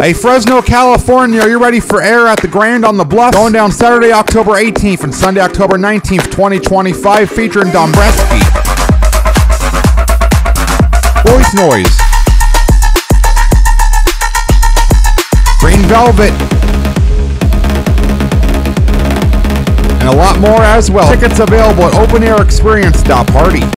Hey, Fresno, California, are you ready for air at the Grand on the Bluff? Going down Saturday, October 18th and Sunday, October 19th, 2025, featuring Dombresky. Boys Noize. Green Velvet. And a lot more as well. Tickets available at openairexperience.party.